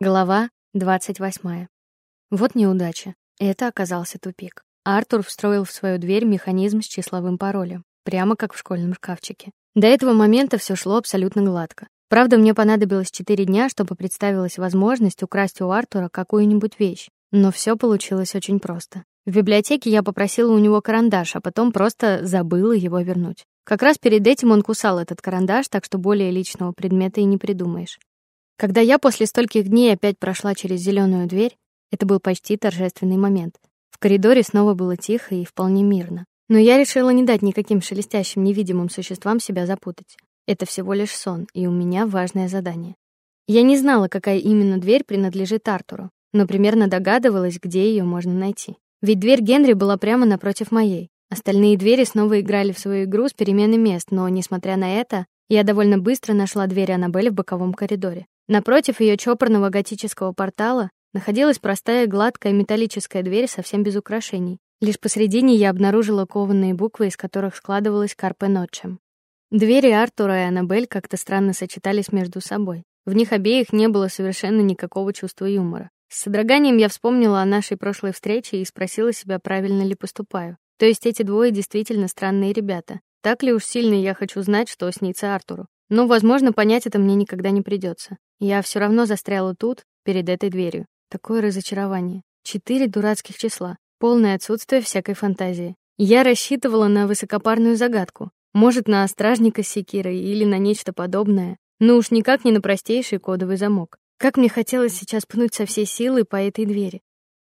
Глава 28. Вот неудача. Это оказался тупик. Артур встроил в свою дверь механизм с числовым паролем, прямо как в школьном шкафчике. До этого момента все шло абсолютно гладко. Правда, мне понадобилось четыре дня, чтобы представилась возможность украсть у Артура какую-нибудь вещь, но все получилось очень просто. В библиотеке я попросила у него карандаш, а потом просто забыла его вернуть. Как раз перед этим он кусал этот карандаш, так что более личного предмета и не придумаешь. Когда я после стольких дней опять прошла через зеленую дверь, это был почти торжественный момент. В коридоре снова было тихо и вполне мирно. Но я решила не дать никаким шелестящим невидимым существам себя запутать. Это всего лишь сон, и у меня важное задание. Я не знала, какая именно дверь принадлежит Артуру, но примерно догадывалась, где ее можно найти. Ведь дверь Генри была прямо напротив моей. Остальные двери снова играли в свою игру с переменой мест, но несмотря на это, я довольно быстро нашла дверь Аннабель в боковом коридоре. Напротив ее чопорного готического портала находилась простая гладкая металлическая дверь совсем без украшений. Лишь посредине я обнаружила кованые буквы, из которых складывалось Карпе Ночем. Двери Артура и Аннабель как-то странно сочетались между собой. В них обеих не было совершенно никакого чувства юмора. С содроганием я вспомнила о нашей прошлой встрече и спросила себя, правильно ли поступаю. То есть эти двое действительно странные ребята. Так ли уж сильно я хочу знать, что снится Артуру? Но, возможно, понять это мне никогда не придется. Я все равно застряла тут, перед этой дверью. Такое разочарование. Четыре дурацких числа, полное отсутствие всякой фантазии. Я рассчитывала на высокопарную загадку, может, на стражника с секирой или на нечто подобное, но уж никак не на простейший кодовый замок. Как мне хотелось сейчас пнуть со всей силы по этой двери.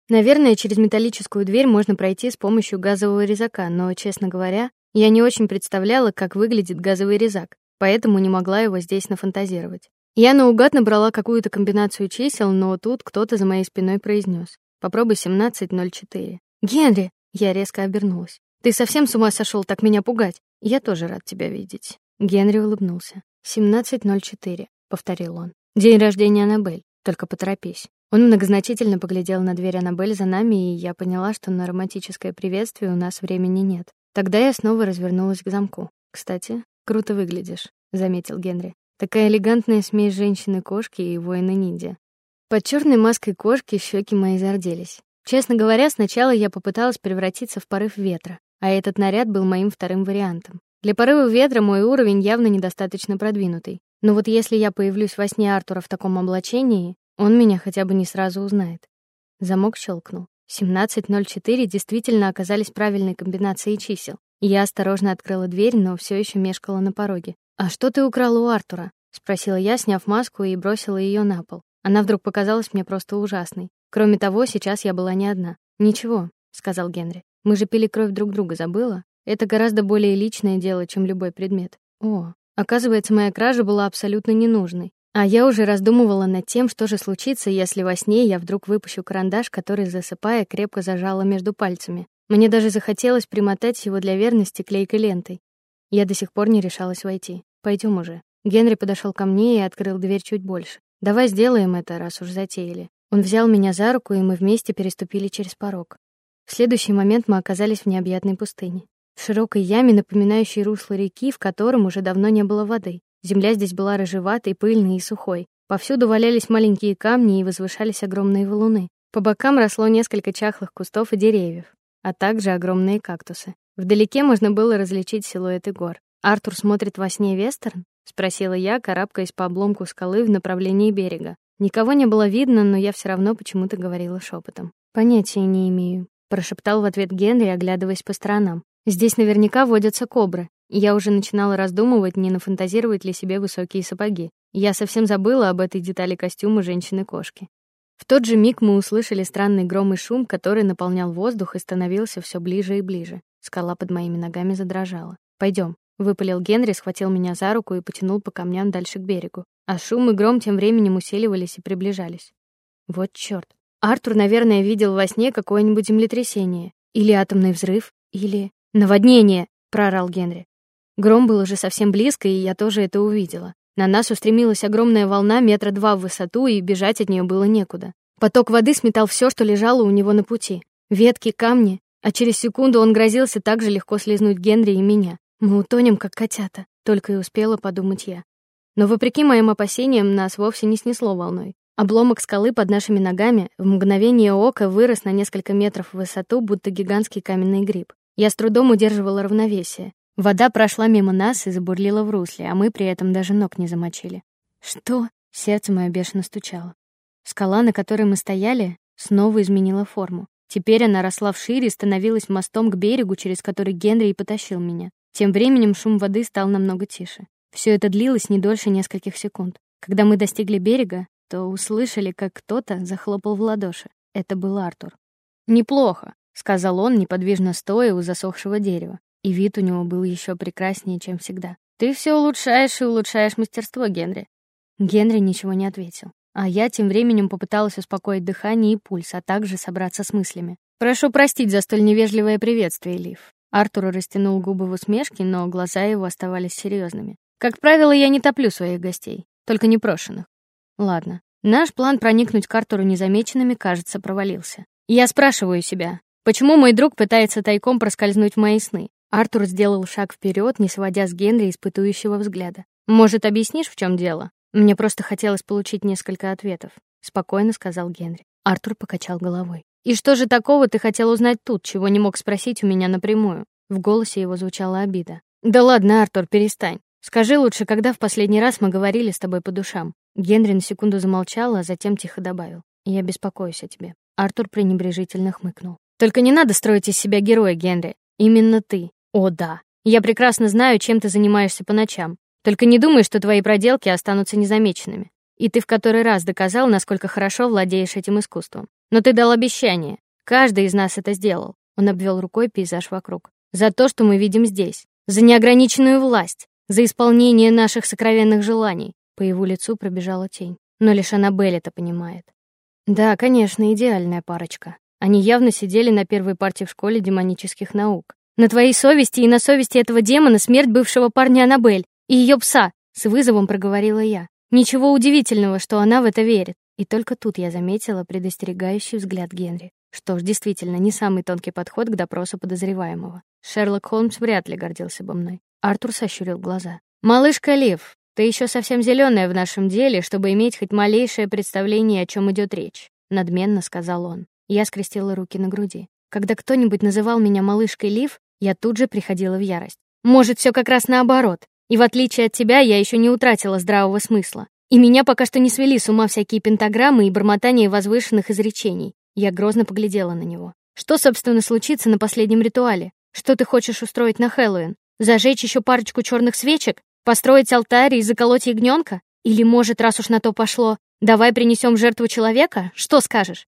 Наверное, через металлическую дверь можно пройти с помощью газового резака, но, честно говоря, я не очень представляла, как выглядит газовый резак, поэтому не могла его здесь нафантазировать. Я наугад набрала какую-то комбинацию чисел, но тут кто-то за моей спиной произнес: "Попробуй 1704". "Генри!" Я резко обернулась. "Ты совсем с ума сошел так меня пугать? Я тоже рад тебя видеть". Генри улыбнулся. "1704", повторил он. "День рождения Анабель. Только поторопись". Он многозначительно поглядел на дверь Анабель за нами, и я поняла, что на романтическое приветствие у нас времени нет. Тогда я снова развернулась к замку. "Кстати, круто выглядишь", заметил Генри. Такая элегантная смесь женщины-кошки и воина-ниндзя. Под черной маской кошки щеки мои зарделись. Честно говоря, сначала я попыталась превратиться в порыв ветра, а этот наряд был моим вторым вариантом. Для порыва ветра мой уровень явно недостаточно продвинутый. Но вот если я появлюсь во сне Артура в таком облачении, он меня хотя бы не сразу узнает. Замок щелкнул. 1704 действительно оказались правильной комбинацией чисел. Я осторожно открыла дверь, но все еще мешкала на пороге. А что ты украла у Артура? спросила я, сняв маску и бросила ее на пол. Она вдруг показалась мне просто ужасной. Кроме того, сейчас я была не одна. Ничего, сказал Генри. Мы же пили кровь друг друга, забыла? Это гораздо более личное дело, чем любой предмет. О, оказывается, моя кража была абсолютно ненужной. А я уже раздумывала над тем, что же случится, если во сне я вдруг выпущу карандаш, который засыпая крепко зажала между пальцами. Мне даже захотелось примотать его для верности клейкой лентой. Я до сих пор не решалась войти. Пойдем уже. Генри подошел ко мне и открыл дверь чуть больше. Давай сделаем это, раз уж затеяли. Он взял меня за руку, и мы вместе переступили через порог. В следующий момент мы оказались в необъятной пустыне, в широкой яме, напоминающей русло реки, в котором уже давно не было воды. Земля здесь была рыжеватой, пыльной и сухой. Повсюду валялись маленькие камни и возвышались огромные валуны. По бокам росло несколько чахлых кустов и деревьев, а также огромные кактусы. Вдалеке можно было различить силуэты гор. Артур смотрит во сне вестерн? спросила я, карабкаясь по обломку скалы в направлении берега. Никого не было видно, но я все равно почему-то говорила шепотом. Понятия не имею, прошептал в ответ Генри, оглядываясь по сторонам. Здесь наверняка водятся кобры. Я уже начинала раздумывать, не нафантазировать ли себе высокие сапоги. Я совсем забыла об этой детали костюма женщины-кошки. В тот же миг мы услышали странный гром и шум, который наполнял воздух и становился все ближе и ближе. Скала под моими ногами задрожала. Пойдем, выпалил Генри, схватил меня за руку и потянул по камням дальше к берегу. А шум и гром тем временем усиливались и приближались. Вот чёрт. Артур, наверное, видел во сне какое-нибудь землетрясение или атомный взрыв, или наводнение, проорал Генри. Гром был уже совсем близко, и я тоже это увидела. На нас устремилась огромная волна метра два в высоту, и бежать от нее было некуда. Поток воды сметал все, что лежало у него на пути: ветки, камни, а через секунду он грозился так же легко слезнуть Генри и меня. Мы утонем, как котята, только и успела подумать я. Но вопреки моим опасениям, нас вовсе не снесло волной. Обломок скалы под нашими ногами в мгновение ока вырос на несколько метров в высоту, будто гигантский каменный гриб. Я с трудом удерживала равновесие. Вода прошла мимо нас и забурлила в русле, а мы при этом даже ног не замочили. Что? Сердце мое бешено стучало. Скала, на которой мы стояли, снова изменила форму. Теперь она росла вширь и становилась мостом к берегу, через который Генри и потащил меня. Тем временем шум воды стал намного тише. Все это длилось не дольше нескольких секунд. Когда мы достигли берега, то услышали, как кто-то захлопал в ладоши. Это был Артур. "Неплохо", сказал он, неподвижно стоя у засохшего дерева, и вид у него был еще прекраснее, чем всегда. "Ты все улучшаешь и улучшаешь мастерство, Генри". Генри ничего не ответил, а я тем временем попыталась успокоить дыхание и пульс, а также собраться с мыслями. "Прошу простить за столь невежливое приветствие, Лив". Артур растянул губы в усмешке, но глаза его оставались серьезными. Как правило, я не топлю своих гостей, только непрошенных. Ладно. Наш план проникнуть к Артуру незамеченными, кажется, провалился. Я спрашиваю себя, почему мой друг пытается тайком проскользнуть в мои сны? Артур сделал шаг вперед, не сводя с Генри испытующего взгляда. Может, объяснишь, в чем дело? Мне просто хотелось получить несколько ответов, спокойно сказал Генри. Артур покачал головой. И что же такого ты хотел узнать тут, чего не мог спросить у меня напрямую? В голосе его звучала обида. Да ладно, Артур, перестань. Скажи лучше, когда в последний раз мы говорили с тобой по душам? Генри на секунду замолчал, а затем тихо добавил: "Я беспокоюсь о тебе". Артур пренебрежительно хмыкнул. Только не надо строить из себя героя, Генри. Именно ты. О, да. Я прекрасно знаю, чем ты занимаешься по ночам. Только не думай, что твои проделки останутся незамеченными. И ты в который раз доказал, насколько хорошо владеешь этим искусством. Но ты дал обещание. Каждый из нас это сделал. Он обвел рукой пейзаж вокруг. За то, что мы видим здесь, за неограниченную власть, за исполнение наших сокровенных желаний. По его лицу пробежала тень. Но лишь Аннабель это понимает. Да, конечно, идеальная парочка. Они явно сидели на первой партии в школе демонических наук. На твоей совести и на совести этого демона смерть бывшего парня Аннабель и ее пса, с вызовом проговорила я. Ничего удивительного, что она в это верит. И только тут я заметила предостерегающий взгляд Генри. Что ж, действительно, не самый тонкий подход к допросу подозреваемого. Шерлок Холмс вряд ли гордился бы мной. Артур сощурил глаза. Малышка Лив, ты еще совсем зеленая в нашем деле, чтобы иметь хоть малейшее представление, о чем идет речь, надменно сказал он. Я скрестила руки на груди. Когда кто-нибудь называл меня малышкой Лив, я тут же приходила в ярость. Может, все как раз наоборот. И в отличие от тебя, я еще не утратила здравого смысла. И меня пока что не свели с ума всякие пентаграммы и бормотание возвышенных изречений. Я грозно поглядела на него. Что, собственно, случится на последнем ритуале? Что ты хочешь устроить на Хэллоуин? Зажечь еще парочку черных свечек? Построить алтарь и заколоть ягненка? Или, может, раз уж на то пошло, давай принесем жертву человека? Что скажешь?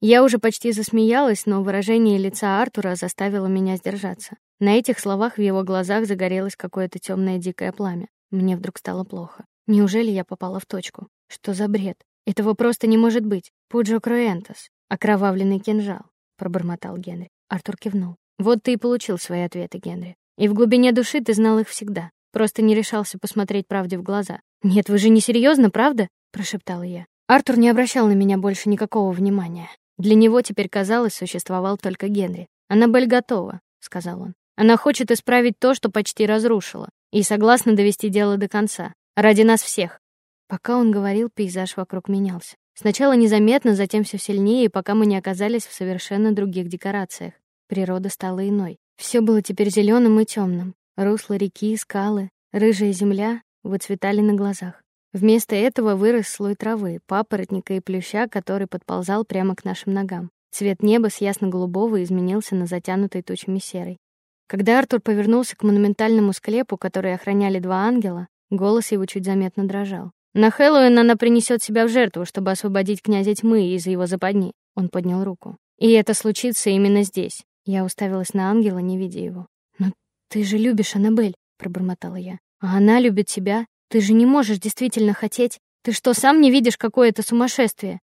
Я уже почти засмеялась, но выражение лица Артура заставило меня сдержаться. На этих словах в его глазах загорелось какое-то темное дикое пламя. Мне вдруг стало плохо. Неужели я попала в точку? Что за бред? Этого просто не может быть. Пуджо Круэнтос, окровавленный кинжал, пробормотал Генри. Артур кивнул. Вот ты и получил свои ответы, Генри. И в глубине души ты знал их всегда, просто не решался посмотреть правде в глаза. Нет, вы же не серьезно, правда? прошептала я. Артур не обращал на меня больше никакого внимания. Для него теперь казалось, существовал только Генри. Аннабель готова, сказал он. Она хочет исправить то, что почти разрушила, и согласна довести дело до конца, ради нас всех. Пока он говорил, пейзаж вокруг менялся. Сначала незаметно, затем все сильнее, пока мы не оказались в совершенно других декорациях. Природа стала иной. Все было теперь зеленым и темным. Русло реки, скалы, рыжая земля выцветали на глазах. Вместо этого вырос слой травы, папоротника и плюща, который подползал прямо к нашим ногам. Цвет неба с ясно-голубого изменился на затянутый тучами серый. Когда Артур повернулся к монументальному склепу, который охраняли два ангела, голос его чуть заметно дрожал. На Хэллоуин она принесет себя в жертву, чтобы освободить князя тьмы из его западни. Он поднял руку. И это случится именно здесь. Я уставилась на ангела, не видя его. "Но ты же любишь Анабель", пробормотала я. "А она любит тебя. Ты же не можешь действительно хотеть. Ты что, сам не видишь, какое это сумасшествие?"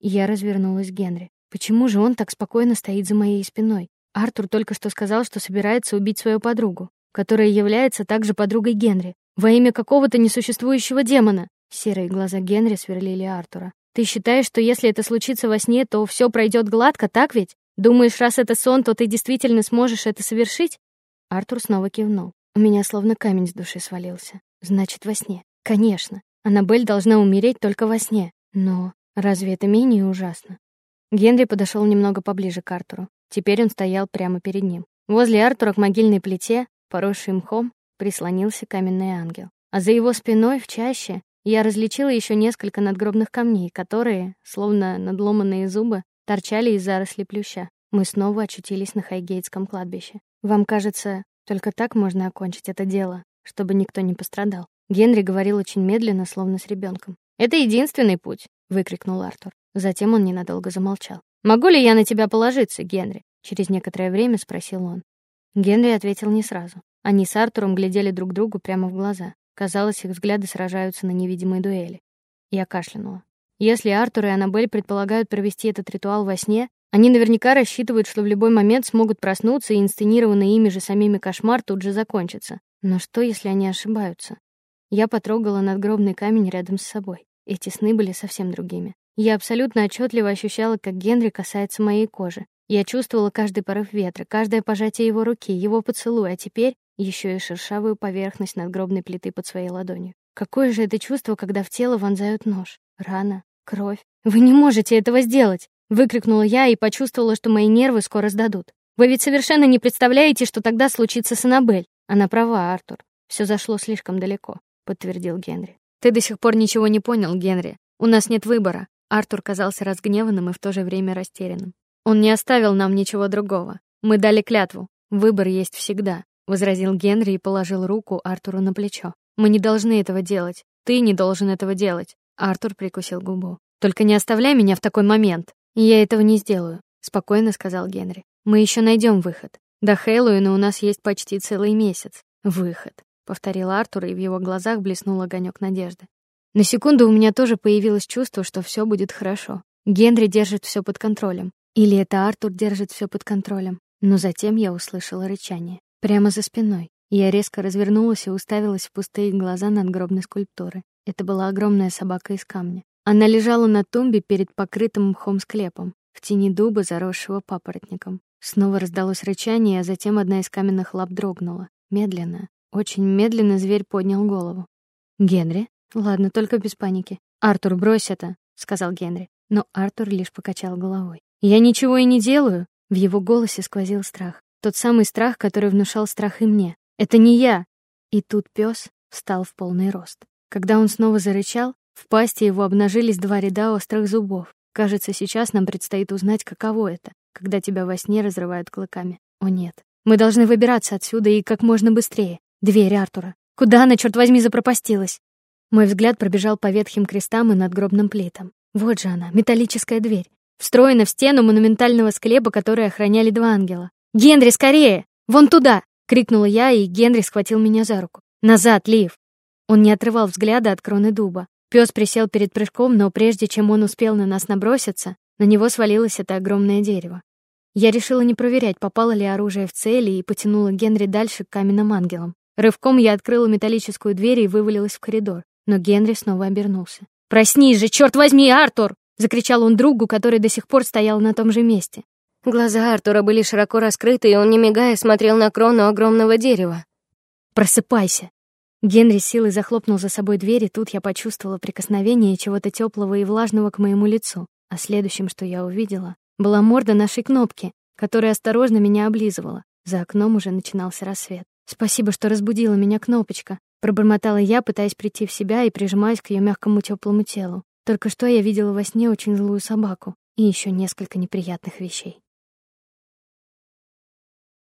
Я развернулась к Генри. Почему же он так спокойно стоит за моей спиной? Артур только что сказал, что собирается убить свою подругу, которая является также подругой Генри, во имя какого-то несуществующего демона. Серые глаза Генри сверлили Артура. Ты считаешь, что если это случится во сне, то все пройдет гладко, так ведь? Думаешь, раз это сон, то ты действительно сможешь это совершить? Артур снова кивнул. У меня словно камень с души свалился. Значит, во сне. Конечно. Анабель должна умереть только во сне. Но Разве это менее ужасно? Генри подошел немного поближе к Артуру. Теперь он стоял прямо перед ним. Возле Артура к могильной плите, поросшей мхом, прислонился каменный ангел. А за его спиной в чаще я различила еще несколько надгробных камней, которые, словно надломанные зубы, торчали из зарослей плюща. Мы снова очутились на Хайгейтском кладбище. Вам кажется, только так можно окончить это дело, чтобы никто не пострадал. Генри говорил очень медленно, словно с ребенком. Это единственный путь, выкрикнул Артур. Затем он ненадолго замолчал. Могу ли я на тебя положиться, Генри? через некоторое время спросил он. Генри ответил не сразу. Они с Артуром глядели друг другу прямо в глаза. Казалось, их взгляды сражаются на невидимой дуэли. Я кашлянула. Если Артур и Аннабель предполагают провести этот ритуал во сне, они наверняка рассчитывают, что в любой момент смогут проснуться, и инсценированный ими же самими кошмар тут же закончится. Но что, если они ошибаются? Я потрогала надгробный камень рядом с собой. Эти сны были совсем другими. Я абсолютно отчетливо ощущала, как Генри касается моей кожи. Я чувствовала каждый порыв ветра, каждое пожатие его руки, его поцелуй, а теперь еще и шершавую поверхность надгробной плиты под своей ладонью. Какое же это чувство, когда в тело вонзают нож, рана, кровь. Вы не можете этого сделать, выкрикнула я и почувствовала, что мои нервы скоро сдадут. Вы ведь совершенно не представляете, что тогда случится с Анабель. Она права, Артур. Все зашло слишком далеко, подтвердил Генри. Ты до сих пор ничего не понял, Генри. У нас нет выбора. Артур казался разгневанным и в то же время растерянным. Он не оставил нам ничего другого. Мы дали клятву. Выбор есть всегда, возразил Генри и положил руку Артуру на плечо. Мы не должны этого делать. Ты не должен этого делать. Артур прикусил губу. Только не оставляй меня в такой момент. Я этого не сделаю, спокойно сказал Генри. Мы еще найдем выход. До Хэллоуина у нас есть почти целый месяц. Выход, повторил Артур, и в его глазах блеснул огонек надежды. На секунду у меня тоже появилось чувство, что все будет хорошо. Генри держит все под контролем. Или это Артур держит все под контролем. Но затем я услышала рычание прямо за спиной. Я резко развернулась и уставилась в пустые глаза надгробной скульптуры. Это была огромная собака из камня. Она лежала на тумбе перед покрытым мхом склепом, в тени дуба, заросшего папоротником. Снова раздалось рычание, а затем одна из каменных лап дрогнула. Медленно, очень медленно зверь поднял голову. Генри, ладно, только без паники. Артур, брось это, сказал Генри, но Артур лишь покачал головой. Я ничего и не делаю. В его голосе сквозил страх, тот самый страх, который внушал страх и мне. Это не я. И тут пес встал в полный рост. Когда он снова зарычал, в пасти его обнажились два ряда острых зубов. Кажется, сейчас нам предстоит узнать, каково это, когда тебя во сне разрывают клыками. О нет. Мы должны выбираться отсюда и как можно быстрее. Дверь Артура. Куда она, черт возьми, запропастилась? Мой взгляд пробежал по ветхим крестам и надгробным плитам. Вот же она, металлическая дверь, встроена в стену монументального склепа, который охраняли два ангела. "Генри, скорее! Вон туда!" крикнула я, и Генри схватил меня за руку. "Назад, Лив!" Он не отрывал взгляда от кроны дуба. Пес присел перед прыжком, но прежде чем он успел на нас наброситься, на него свалилось это огромное дерево. Я решила не проверять, попало ли оружие в цель, и потянула Генри дальше к каменным ангелам. Рывком я открыла металлическую дверь и вывалилась в коридор, но Генри снова обернулся. "Проснись же, черт возьми, Артур!" закричал он другу, который до сих пор стоял на том же месте. Глаза Артура были широко раскрыты, и он не мигая смотрел на крону огромного дерева. Просыпайся. Генри силой захлопнул за собой дверь, и тут я почувствовала прикосновение чего-то теплого и влажного к моему лицу. А следующим, что я увидела, была морда нашей кнопки, которая осторожно меня облизывала. За окном уже начинался рассвет. Спасибо, что разбудила меня, кнопочка, пробормотала я, пытаясь прийти в себя и прижимаясь к ее мягкому теплому телу. Только что я видела во сне очень злую собаку и еще несколько неприятных вещей.